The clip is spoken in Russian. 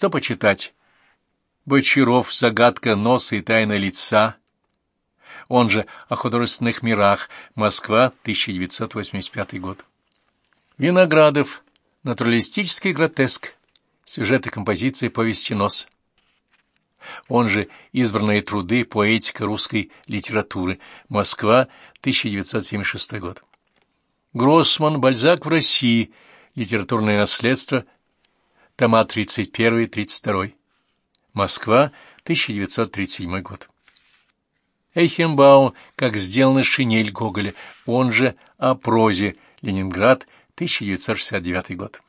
Что почитать? Бочаров «Загадка носа и тайна лица», он же «О художественных мирах», Москва, 1985 год. Виноградов, натуралистический гротеск, сюжет и композиция повести «Нос», он же «Избранные труды. Поэтика русской литературы», Москва, 1976 год. Гроссман, Бальзак в России, литературное наследство, тома 31-32, Москва, 1937 год. Эйхенбаум, как сделана шинель Гоголя, он же о прозе, Ленинград, 1969 год.